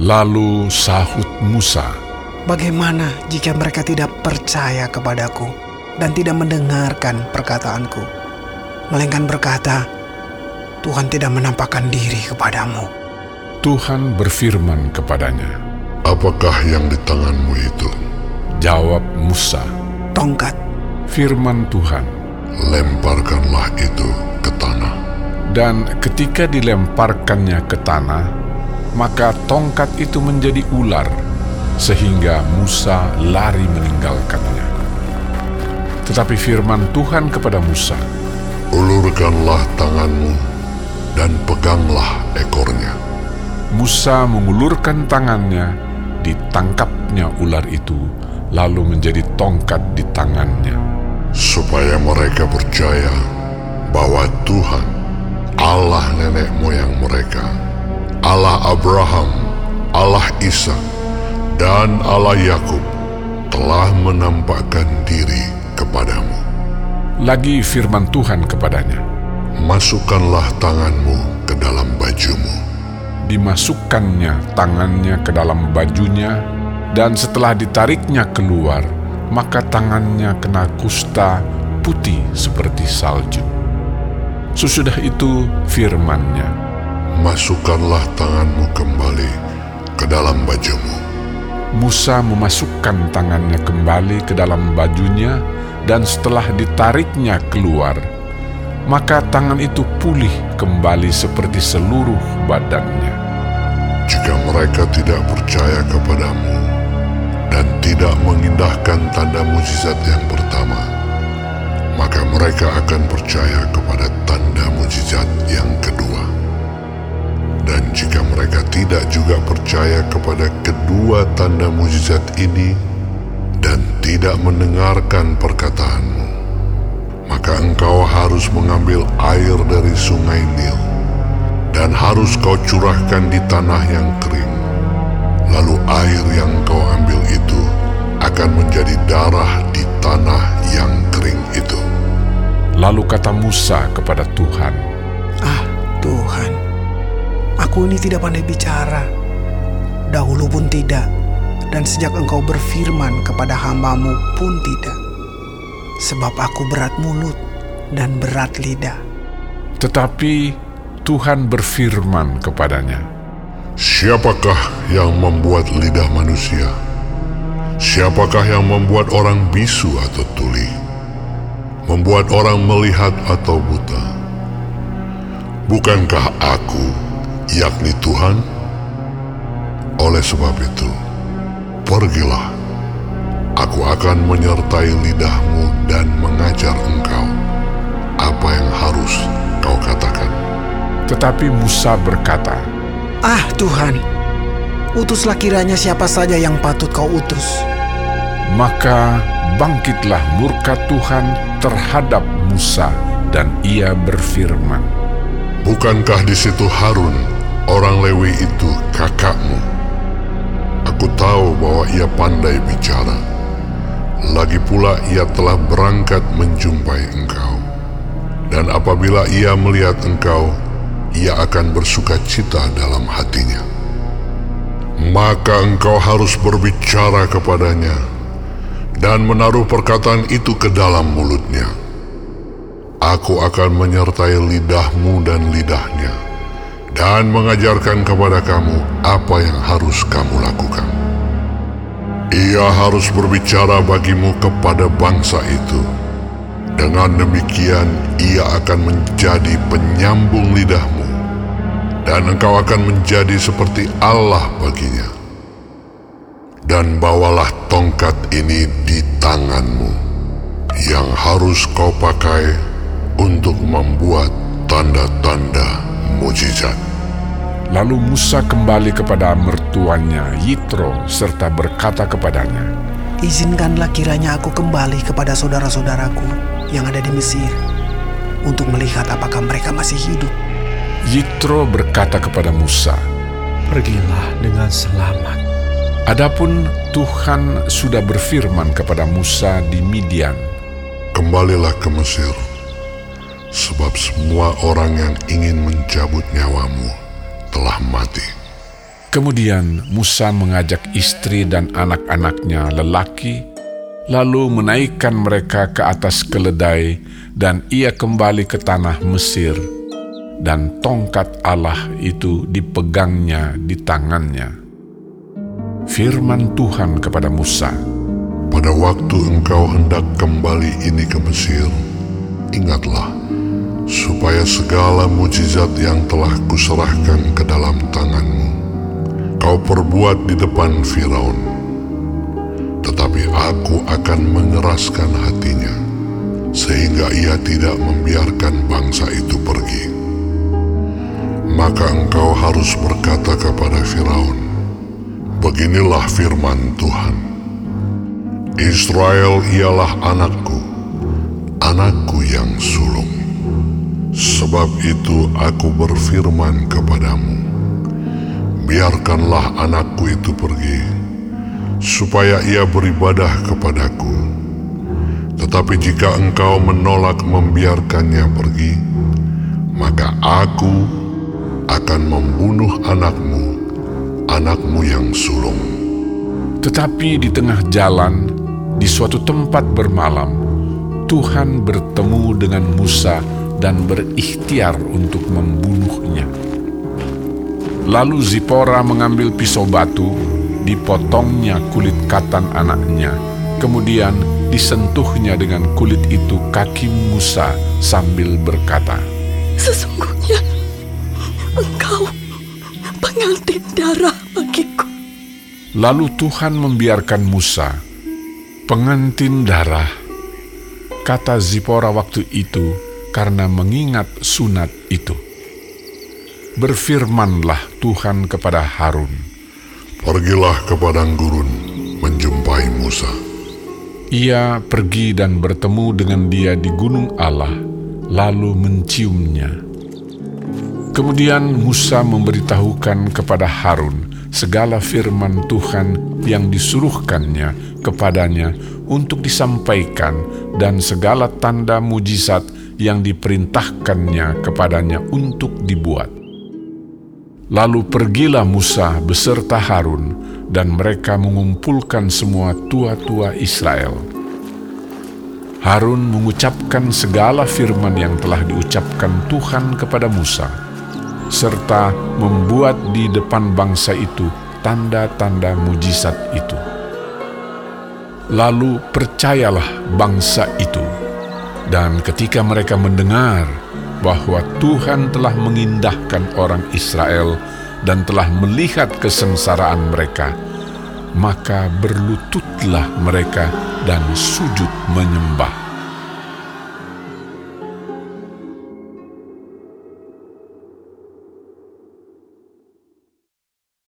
Lalu sahut Musa, Bagaimana jika mereka tidak percaya kepadaku dan tidak mendengarkan perkataanku, melainkan berkata, Tuhan tidak menampakkan diri kepadamu. Tuhan berfirman kepadanya. Apakah yang di tanganmu itu? Jawab Musa, Tongkat, firman Tuhan. Lemparkanlah itu ke tanah. Dan ketika dilemparkannya ke tanah, maka tongkat itu menjadi ular, sehingga Musa lari meninggalkannya. Tetapi firman Tuhan kepada Musa, Ulurkanlah tanganmu dan peganglah ekornya. Musa mengulurkan tangannya, ditangkapnya ular itu, lalu menjadi tongkat di tangannya. supaya mereka percaya bahwa Tuhan, Allah nenek moyang mereka, Allah Abraham, Allah Ishak, dan Allah Yakub telah menampakkan diri kepadamu. Lagi firman Tuhan kepadanya, Masukkanlah tanganmu ke dalam bajumu, dimasukkannya tangannya ke dalam bajunya, dan setelah ditariknya keluar, maka tangannya kena kusta putih seperti salju. Sesudah itu firmannya, masukkanlah tanganmu kembali ke dalam bajumu. Musa memasukkan tangannya kembali ke dalam bajunya, dan setelah ditariknya keluar, maka tangan itu pulih kembali seperti seluruh badannya. Jika mereka tidak percaya kepadamu dan tidak mengindahkan tanda mujizat yang pertama, maka mereka akan percaya kepada tanda mujizat yang kedua. Dan jika mereka tidak juga percaya kepada kedua tanda mujizat ini dan tidak mendengarkan perkataanmu, maka engkau harus mengambil air dari sungai Nil dan harus kau curahkan di tanah yang kering. Lalu air yang kau ambil itu akan menjadi darah di tanah yang kering itu. Lalu kata Musa kepada Tuhan, aku ini tidak pandai bicara. Dahulu pun tidak, dan sejak engkau berfirman kepada hambamu pun tidak. Sebab aku berat mulut dan berat lidah. tetapi Tuhan berfirman kepadanya, Siapakah yang membuat lidah manusia? Siapakah yang membuat orang bisu atau tuli? Membuat orang melihat atau buta? Bukankah aku, yakni Tuhan? Oleh sebab itu, pergilah. Aku akan menyertai lidahmu dan mengajar engkau apa yang harus kau katakan. tetapi Musa berkata, Ah Tuhan, utuslah kiranya siapa saja yang patut kau utus. Maka bangkitlah murka Tuhan terhadap Musa dan ia berfirman, Bukankah di situ Harun, orang Lewi itu kakakmu? Aku tahu bahwa ia pandai bicara. Lagi pula ia telah berangkat menjumpai engkau. Dan apabila ia melihat engkau, ia akan bersuka cita dalam hatinya. Maka engkau harus berbicara kepadanya dan menaruh perkataan itu ke dalam mulutnya. Aku akan menyertai lidahmu dan lidahnya, dan mengajarkan kepada kamu apa yang harus kamu lakukan. Ia harus berbicara bagimu kepada bangsa itu. Dengan demikian, ia akan menjadi penyambung lidahmu, dan engkau akan menjadi seperti Allah baginya. Dan bawalah tongkat ini di tanganmu, yang harus kau pakai untuk membuat tanda-tanda mujizat. Lalu Musa kembali kepada mertuanya Yitro serta berkata kepadanya, Izinkanlah kiranya aku kembali kepada saudara-saudaraku yang ada di Mesir untuk melihat apakah mereka masih hidup. Yitro berkata kepada Musa, Pergilah dengan selamat. Adapun Tuhan sudah berfirman kepada Musa di Midian, Kembalilah ke Mesir, sebab semua orang yang ingin mencabut nyawamu telah mati. Kemudian Musa mengajak istri dan anak-anaknya lelaki, lalu menaikkan mereka ke atas keledai, dan ia kembali ke tanah Mesir, dan tongkat Allah itu dipegangnya di tangannya. Firman Tuhan kepada Musa, Pada waktu engkau hendak kembali ini ke Mesir, ingatlah, supaya segala mujizat yang telah kuserahkan ke dalam tanganmu, kau perbuat di depan Firaun. Tetapi aku akan mengeraskan hatinya, sehingga ia tidak membiarkan bangsa itu pergi. Maka engkau harus berkata kepada Firaun, Beginilah firman Tuhan. Israel ialah anakku, anakku yang sulung. Sebab itu aku berfirman kepadamu, biarkanlah anakku itu pergi, supaya ia beribadah kepadaku. Tetapi jika engkau menolak membiarkannya pergi, maka aku akan membunuh anakmu, anakmu yang sulung. Tetapi di tengah jalan, di suatu tempat bermalam, Tuhan bertemu dengan Musa dan berikhtiar untuk membunuhnya. Lalu Zipora mengambil pisau batu, dipotongnya kulit katan anaknya, kemudian disentuhnya dengan kulit itu kaki Musa sambil berkata, Sesungguhnya engkau pengantin darah bagiku. Lalu Tuhan membiarkan Musa, pengantin darah, kata Zipora waktu itu karena mengingat sunat itu. Berfirmanlah Tuhan kepada Harun, Pergilah ke padang gurun menjumpai Musa. Ia pergi dan bertemu dengan dia di gunung Allah, lalu menciumnya. Kemudian Musa memberitahukan kepada Harun segala firman Tuhan yang disuruhkannya kepadanya untuk disampaikan dan segala tanda mujizat yang diperintahkannya kepadanya untuk dibuat. Lalu pergilah Musa beserta Harun, dan mereka mengumpulkan semua tua-tua Israel. Harun mengucapkan segala firman yang telah diucapkan Tuhan kepada Musa, serta membuat di depan bangsa itu tanda-tanda mujizat itu. Lalu percayalah bangsa itu, dan ketika mereka mendengar bahwa Tuhan telah mengindahkan orang Israel dan telah melihat kesengsaraan mereka, maka berlututlah mereka dan sujud menyembah.